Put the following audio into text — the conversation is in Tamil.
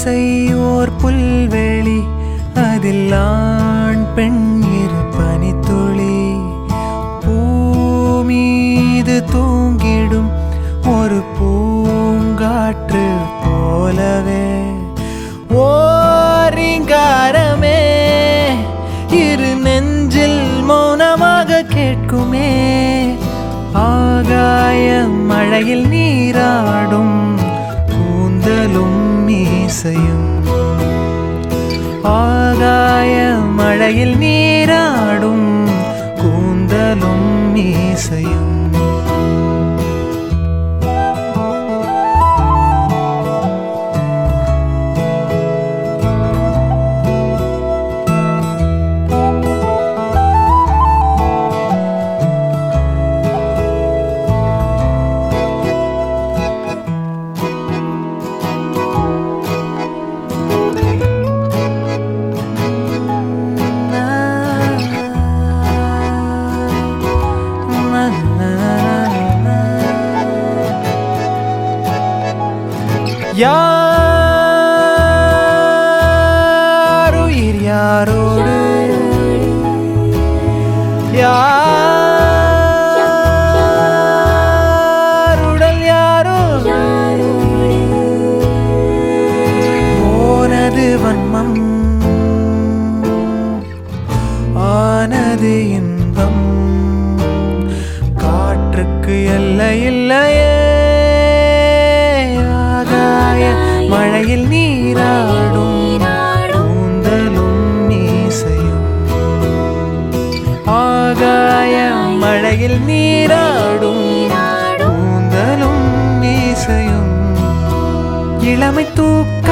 ஆசை ஓர் புல்வெளி. அதில் ஆண் பெண் இரு பனித்துளி. பூமீது தூங்கிடும் ஒரு பூங்காற்று போலவே. ஓரிங்காரமே இரு நெஞ்சில் மௌனமாக கேட்குமே. ஆகாய மழையில் நீராடும் மீசையும் ஆகாய மழையில் நீராடும் கூந்தலும் மீசையும். யாருயிர் யாரோடு? யாருடல் யாரோ? போனது வன்மம் ஆனது இன்பம். காற்றுக்கு எல்லை இல்லை மழையில் நீராடும் கூந்தலும் மீசையும். ஆகாய மழையில் நீராடும் கூந்தலும் மீசையும். இளமை தூக்க